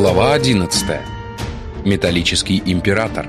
Глава 11. Металлический император.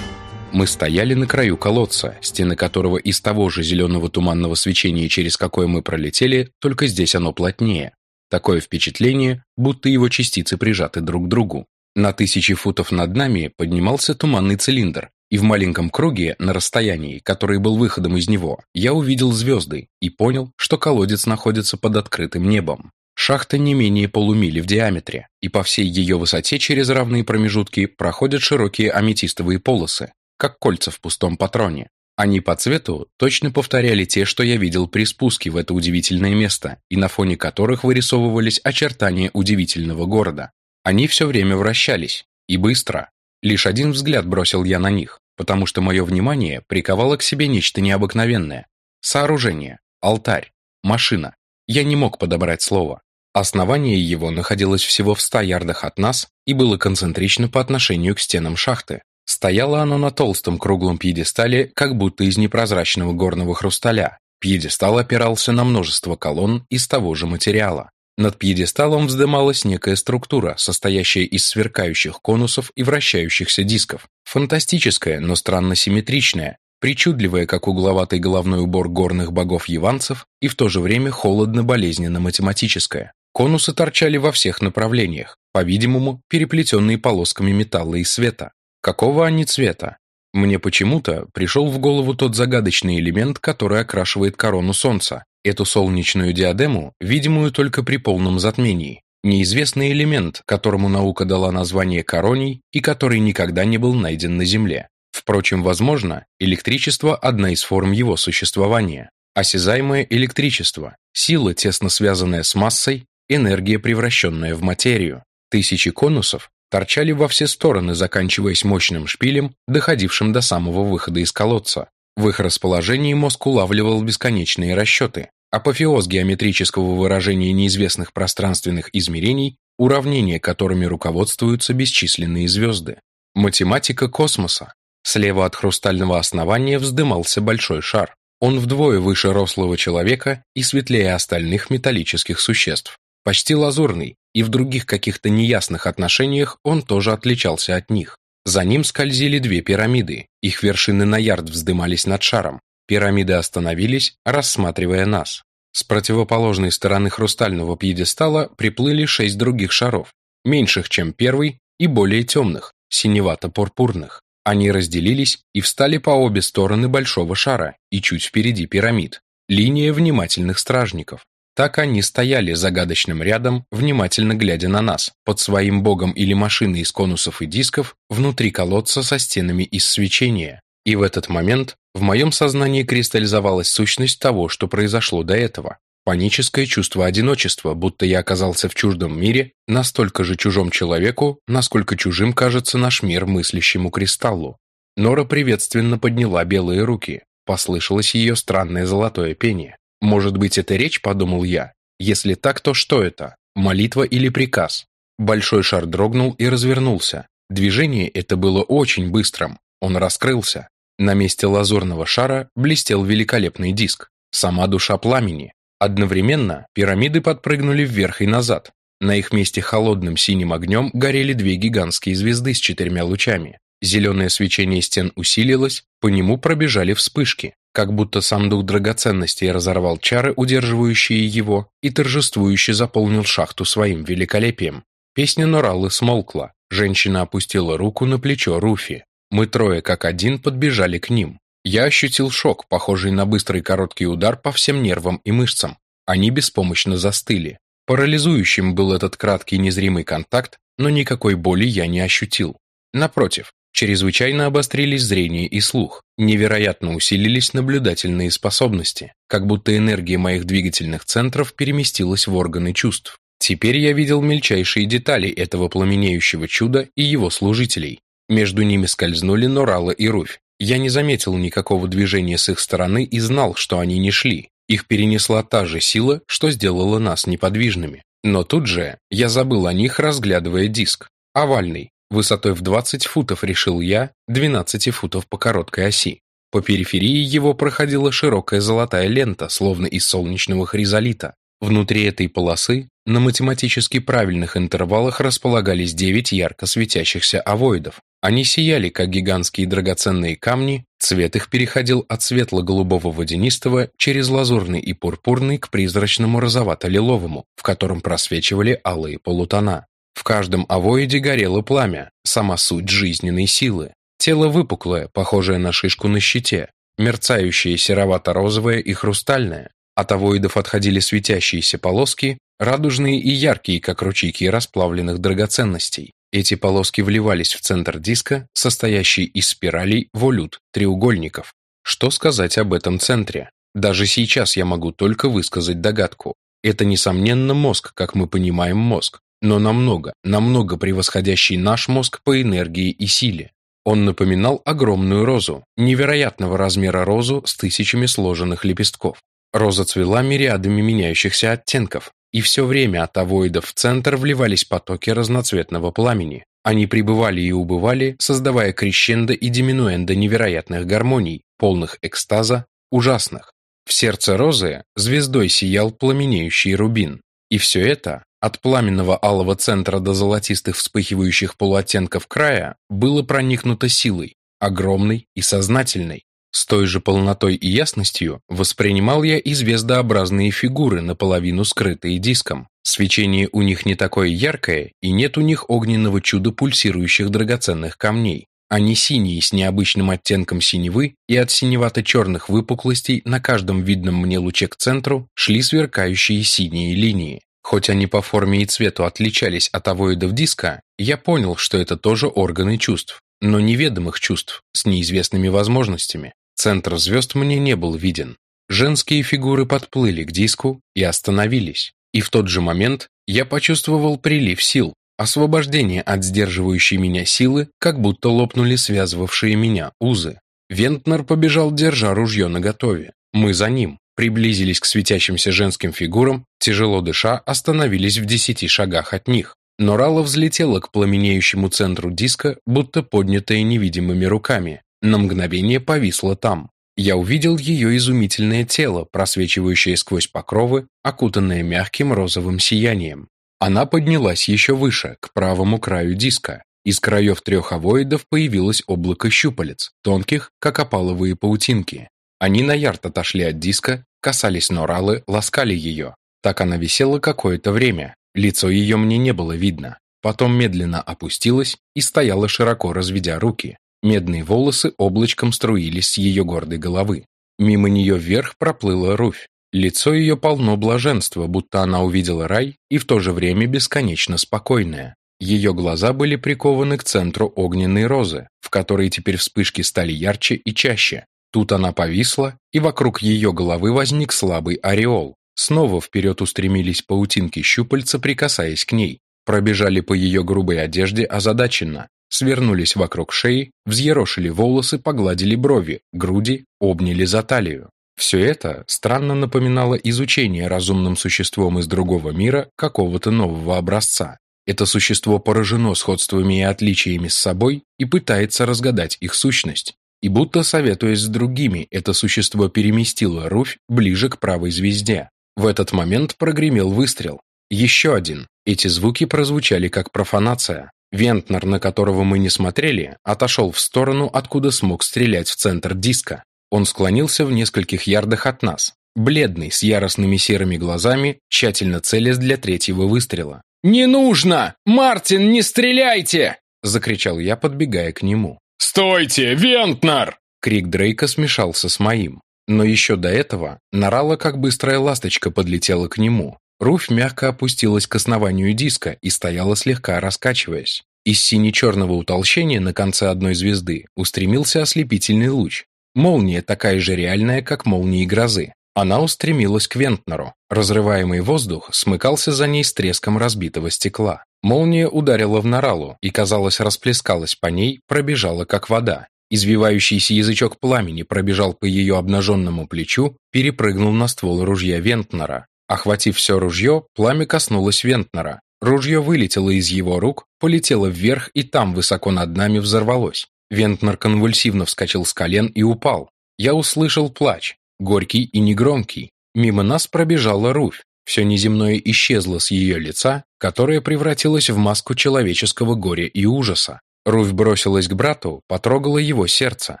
Мы стояли на краю колодца, стены которого из того же зеленого туманного свечения, через какое мы пролетели, только здесь оно плотнее. Такое впечатление, будто его частицы прижаты друг к другу. На тысячи футов над нами поднимался туманный цилиндр, и в маленьком круге, на расстоянии, который был выходом из него, я увидел звезды и понял, что колодец находится под открытым небом. Шахта не менее полумили в диаметре, и по всей ее высоте через равные промежутки проходят широкие аметистовые полосы, как кольца в пустом патроне. Они по цвету точно повторяли те, что я видел при спуске в это удивительное место, и на фоне которых вырисовывались очертания удивительного города. Они все время вращались, и быстро. Лишь один взгляд бросил я на них, потому что мое внимание приковало к себе нечто необыкновенное. Сооружение, алтарь, машина. Я не мог подобрать слово. Основание его находилось всего в ста ярдах от нас и было концентрично по отношению к стенам шахты. Стояло оно на толстом круглом пьедестале, как будто из непрозрачного горного хрусталя. Пьедестал опирался на множество колонн из того же материала. Над пьедесталом вздымалась некая структура, состоящая из сверкающих конусов и вращающихся дисков. Фантастическая, но странно симметричная, причудливая, как угловатый головной убор горных богов-яванцев, и в то же время холодно-болезненно-математическая. Конусы торчали во всех направлениях, по-видимому, переплетенные полосками металла и света. Какого они цвета? Мне почему-то пришел в голову тот загадочный элемент, который окрашивает корону Солнца, эту солнечную диадему, видимую только при полном затмении. Неизвестный элемент, которому наука дала название короний и который никогда не был найден на Земле. Впрочем, возможно, электричество – одна из форм его существования. Осязаемое электричество – сила, тесно связанная с массой, энергия, превращенная в материю. Тысячи конусов торчали во все стороны, заканчиваясь мощным шпилем, доходившим до самого выхода из колодца. В их расположении мозг улавливал бесконечные расчеты. Апофеоз геометрического выражения неизвестных пространственных измерений, уравнения которыми руководствуются бесчисленные звезды. Математика космоса. Слева от хрустального основания вздымался большой шар. Он вдвое выше рослого человека и светлее остальных металлических существ почти лазурный, и в других каких-то неясных отношениях он тоже отличался от них. За ним скользили две пирамиды, их вершины на ярд вздымались над шаром. Пирамиды остановились, рассматривая нас. С противоположной стороны хрустального пьедестала приплыли шесть других шаров, меньших, чем первый, и более темных, синевато-пурпурных. Они разделились и встали по обе стороны большого шара и чуть впереди пирамид. Линия внимательных стражников. Так они стояли загадочным рядом, внимательно глядя на нас, под своим богом или машиной из конусов и дисков, внутри колодца со стенами из свечения. И в этот момент в моем сознании кристаллизовалась сущность того, что произошло до этого. Паническое чувство одиночества, будто я оказался в чуждом мире, настолько же чужом человеку, насколько чужим кажется наш мир мыслящему кристаллу. Нора приветственно подняла белые руки. Послышалось ее странное золотое пение. Может быть, это речь, подумал я. Если так, то что это? Молитва или приказ? Большой шар дрогнул и развернулся. Движение это было очень быстрым. Он раскрылся. На месте лазурного шара блестел великолепный диск. Сама душа пламени. Одновременно пирамиды подпрыгнули вверх и назад. На их месте холодным синим огнем горели две гигантские звезды с четырьмя лучами. Зеленое свечение стен усилилось, по нему пробежали вспышки как будто сам дух драгоценностей разорвал чары, удерживающие его, и торжествующе заполнил шахту своим великолепием. Песня Нораллы смолкла. Женщина опустила руку на плечо Руфи. Мы трое, как один, подбежали к ним. Я ощутил шок, похожий на быстрый короткий удар по всем нервам и мышцам. Они беспомощно застыли. Парализующим был этот краткий незримый контакт, но никакой боли я не ощутил. Напротив, Чрезвычайно обострились зрение и слух, невероятно усилились наблюдательные способности, как будто энергия моих двигательных центров переместилась в органы чувств. Теперь я видел мельчайшие детали этого пламенеющего чуда и его служителей. Между ними скользнули Норала и Руфь. Я не заметил никакого движения с их стороны и знал, что они не шли. Их перенесла та же сила, что сделала нас неподвижными. Но тут же я забыл о них, разглядывая диск. Овальный, Высотой в 20 футов, решил я, 12 футов по короткой оси. По периферии его проходила широкая золотая лента, словно из солнечного хризолита. Внутри этой полосы на математически правильных интервалах располагались девять ярко светящихся овоидов. Они сияли, как гигантские драгоценные камни, цвет их переходил от светло-голубого водянистого через лазурный и пурпурный к призрачному розовато-лиловому, в котором просвечивали алые полутона. В каждом овоиде горело пламя, сама суть жизненной силы. Тело выпуклое, похожее на шишку на щите, мерцающее серовато-розовое и хрустальное. От овоидов отходили светящиеся полоски, радужные и яркие, как ручейки расплавленных драгоценностей. Эти полоски вливались в центр диска, состоящий из спиралей волют, треугольников. Что сказать об этом центре? Даже сейчас я могу только высказать догадку. Это, несомненно, мозг, как мы понимаем мозг, но намного, намного превосходящий наш мозг по энергии и силе. Он напоминал огромную розу, невероятного размера розу с тысячами сложенных лепестков. Роза цвела мириадами меняющихся оттенков, и все время от овоидов в центр вливались потоки разноцветного пламени. Они прибывали и убывали, создавая крещендо и диминуэндо невероятных гармоний, полных экстаза, ужасных. В сердце розы звездой сиял пламенеющий рубин. И все это от пламенного алого центра до золотистых вспыхивающих полуоттенков края было проникнуто силой, огромной и сознательной. С той же полнотой и ясностью воспринимал я и звездообразные фигуры, наполовину скрытые диском. Свечение у них не такое яркое, и нет у них огненного чуда пульсирующих драгоценных камней. Они синие с необычным оттенком синевы, и от синевато-черных выпуклостей на каждом видном мне луче к центру шли сверкающие синие линии. Хоть они по форме и цвету отличались от овоидов диска, я понял, что это тоже органы чувств, но неведомых чувств, с неизвестными возможностями. Центр звезд мне не был виден. Женские фигуры подплыли к диску и остановились. И в тот же момент я почувствовал прилив сил, освобождение от сдерживающей меня силы, как будто лопнули связывавшие меня узы. Вентнер побежал, держа ружье наготове. Мы за ним приблизились к светящимся женским фигурам, тяжело дыша, остановились в десяти шагах от них. Но Рала взлетела к пламенеющему центру диска, будто поднятая невидимыми руками. На мгновение повисла там. Я увидел ее изумительное тело, просвечивающее сквозь покровы, окутанное мягким розовым сиянием. Она поднялась еще выше, к правому краю диска. Из краев трех овоидов появилось облако щупалец, тонких, как опаловые паутинки. Они на ярд отошли от диска, касались Норалы, ласкали ее. Так она висела какое-то время. Лицо ее мне не было видно. Потом медленно опустилась и стояла широко разведя руки. Медные волосы облачком струились с ее гордой головы. Мимо нее вверх проплыла руфь. Лицо ее полно блаженства, будто она увидела рай и в то же время бесконечно спокойное. Ее глаза были прикованы к центру огненной розы, в которой теперь вспышки стали ярче и чаще. Тут она повисла, и вокруг ее головы возник слабый ореол. Снова вперед устремились паутинки щупальца, прикасаясь к ней. Пробежали по ее грубой одежде озадаченно. Свернулись вокруг шеи, взъерошили волосы, погладили брови, груди, обняли за талию. Все это странно напоминало изучение разумным существом из другого мира какого-то нового образца. Это существо поражено сходствами и отличиями с собой и пытается разгадать их сущность. И будто советуясь с другими, это существо переместило Руфь ближе к правой звезде. В этот момент прогремел выстрел. Еще один. Эти звуки прозвучали как профанация. Вентнер, на которого мы не смотрели, отошел в сторону, откуда смог стрелять в центр диска. Он склонился в нескольких ярдах от нас, бледный, с яростными серыми глазами, тщательно целясь для третьего выстрела. «Не нужно! Мартин, не стреляйте!» – закричал я, подбегая к нему. «Стойте, Вентнер!» Крик Дрейка смешался с моим. Но еще до этого Нарала, как быстрая ласточка, подлетела к нему. Руфь мягко опустилась к основанию диска и стояла слегка раскачиваясь. Из сине-черного утолщения на конце одной звезды устремился ослепительный луч. Молния такая же реальная, как молнии грозы. Она устремилась к Вентнеру. Разрываемый воздух смыкался за ней с треском разбитого стекла. Молния ударила в Наралу и, казалось, расплескалась по ней, пробежала как вода. Извивающийся язычок пламени пробежал по ее обнаженному плечу, перепрыгнул на ствол ружья Вентнера. Охватив все ружье, пламя коснулось Вентнера. Ружье вылетело из его рук, полетело вверх и там, высоко над нами, взорвалось. Вентнер конвульсивно вскочил с колен и упал. Я услышал плач, горький и негромкий. Мимо нас пробежала Руфь. Все неземное исчезло с ее лица, которое превратилось в маску человеческого горя и ужаса. Руфь бросилась к брату, потрогала его сердце,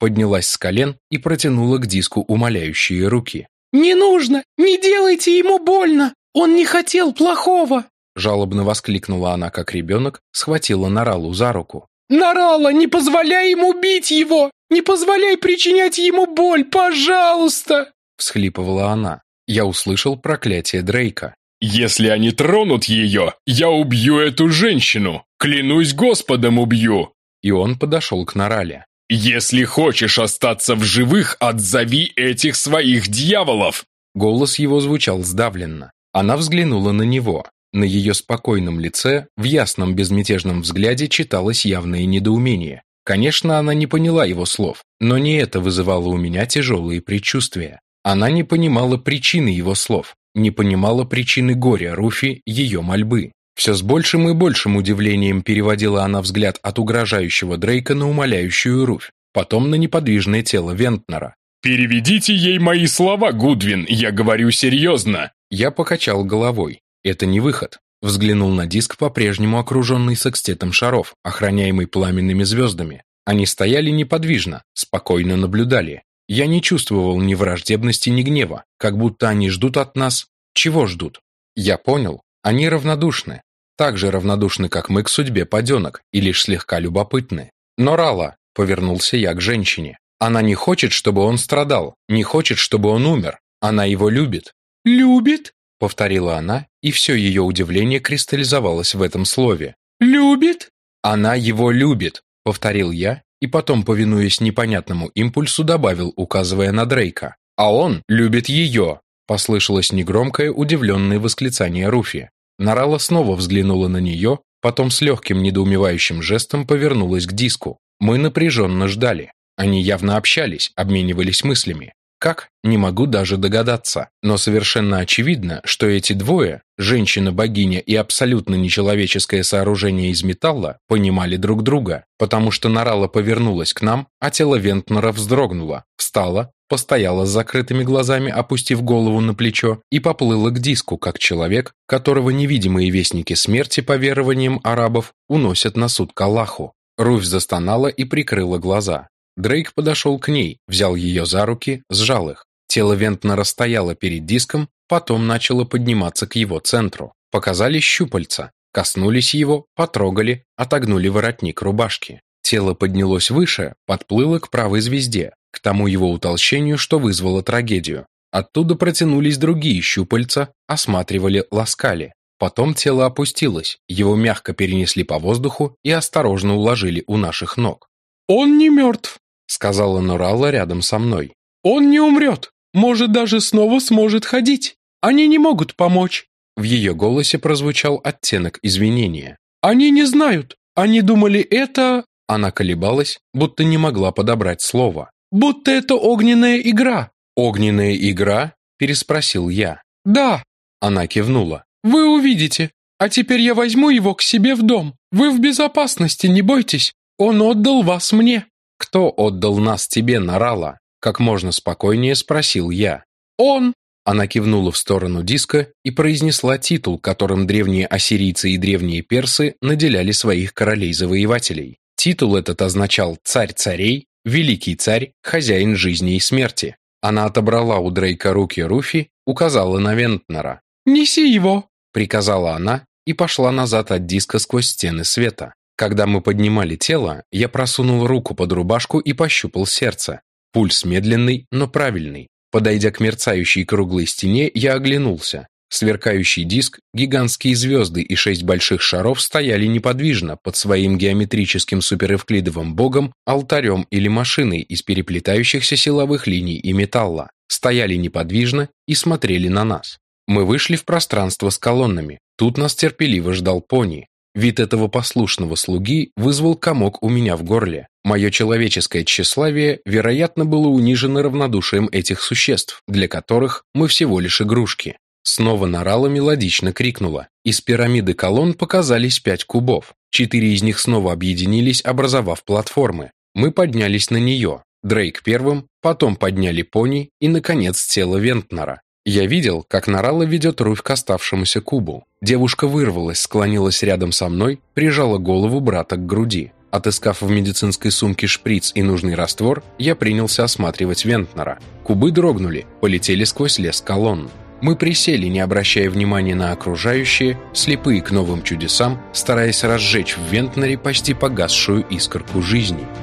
поднялась с колен и протянула к диску умоляющие руки. «Не нужно! Не делайте ему больно! Он не хотел плохого!» Жалобно воскликнула она, как ребенок, схватила Наралу за руку. «Нарала, не позволяй ему бить его! Не позволяй причинять ему боль, пожалуйста!» Всхлипывала она. Я услышал проклятие Дрейка. «Если они тронут ее, я убью эту женщину! Клянусь Господом убью!» И он подошел к Нарале. «Если хочешь остаться в живых, отзови этих своих дьяволов!» Голос его звучал сдавленно. Она взглянула на него. На ее спокойном лице, в ясном безмятежном взгляде читалось явное недоумение. Конечно, она не поняла его слов, но не это вызывало у меня тяжелые предчувствия. Она не понимала причины его слов, не понимала причины горя Руфи, ее мольбы. Все с большим и большим удивлением переводила она взгляд от угрожающего Дрейка на умоляющую Руфь, потом на неподвижное тело Вентнера. «Переведите ей мои слова, Гудвин, я говорю серьезно!» Я покачал головой. Это не выход. Взглянул на диск, по-прежнему окруженный секстетом шаров, охраняемый пламенными звездами. Они стояли неподвижно, спокойно наблюдали. Я не чувствовал ни враждебности, ни гнева, как будто они ждут от нас... Чего ждут? Я понял. Они равнодушны. Так же равнодушны, как мы к судьбе паденок, и лишь слегка любопытны. Но Рала, повернулся я к женщине. Она не хочет, чтобы он страдал, не хочет, чтобы он умер. Она его любит. «Любит?» — повторила она, и все ее удивление кристаллизовалось в этом слове. «Любит?» «Она его любит», — повторил я, и потом, повинуясь непонятному импульсу, добавил, указывая на Дрейка. «А он любит ее!» — послышалось негромкое, удивленное восклицание Руфи. Нарала снова взглянула на нее, потом с легким недоумевающим жестом повернулась к диску. Мы напряженно ждали. Они явно общались, обменивались мыслями. Как? Не могу даже догадаться. Но совершенно очевидно, что эти двое, женщина-богиня и абсолютно нечеловеческое сооружение из металла, понимали друг друга, потому что Нарала повернулась к нам, а тело Вентнера вздрогнуло, встала, постояла с закрытыми глазами, опустив голову на плечо, и поплыла к диску, как человек, которого невидимые вестники смерти, по верованиям арабов, уносят на суд к Аллаху. Руфь застонала и прикрыла глаза. Дрейк подошел к ней, взял ее за руки, сжал их. Тело Вентнера стояло перед диском, потом начало подниматься к его центру. Показались щупальца, коснулись его, потрогали, отогнули воротник рубашки. Тело поднялось выше, подплыло к правой звезде, к тому его утолщению, что вызвало трагедию. Оттуда протянулись другие щупальца, осматривали, ласкали. Потом тело опустилось, его мягко перенесли по воздуху и осторожно уложили у наших ног. «Он не мертв», сказала Нуралла рядом со мной. Он не умрет. Может, даже снова сможет ходить. Они не могут помочь. В ее голосе прозвучал оттенок извинения. Они не знают. Они думали это... Она колебалась, будто не могла подобрать слово. Будто это огненная игра. Огненная игра? переспросил я. Да. Она кивнула. Вы увидите. А теперь я возьму его к себе в дом. Вы в безопасности, не бойтесь. Он отдал вас мне. «Кто отдал нас тебе, Нарала?» Как можно спокойнее спросил я. «Он!» Она кивнула в сторону диска и произнесла титул, которым древние ассирийцы и древние персы наделяли своих королей-завоевателей. Титул этот означал «царь царей», «великий царь», «хозяин жизни и смерти». Она отобрала у Дрейка руки Руфи, указала на Вентнера. «Неси его!» — приказала она и пошла назад от диска сквозь стены света. Когда мы поднимали тело, я просунул руку под рубашку и пощупал сердце. Пульс медленный, но правильный. Подойдя к мерцающей круглой стене, я оглянулся. Сверкающий диск, гигантские звезды и шесть больших шаров стояли неподвижно под своим геометрическим суперэвклидовым богом, алтарем или машиной из переплетающихся силовых линий и металла. Стояли неподвижно и смотрели на нас. Мы вышли в пространство с колоннами. Тут нас терпеливо ждал пони. Вид этого послушного слуги вызвал комок у меня в горле. Мое человеческое тщеславие, вероятно, было унижено равнодушием этих существ, для которых мы всего лишь игрушки. Снова Нарала мелодично крикнула. Из пирамиды колонн показались пять кубов. Четыре из них снова объединились, образовав платформы. Мы поднялись на нее. Дрейк первым, потом подняли пони и, наконец, тело Вентнера. Я видел, как Нарала ведет Руфь к оставшемуся кубу. Девушка вырвалась, склонилась рядом со мной, прижала голову брата к груди. Отыскав в медицинской сумке шприц и нужный раствор, я принялся осматривать Вентнера. Кубы дрогнули, полетели сквозь лес колонн. Мы присели, не обращая внимания на окружающие, слепые к новым чудесам, стараясь разжечь в Вентнере почти погасшую искорку жизни –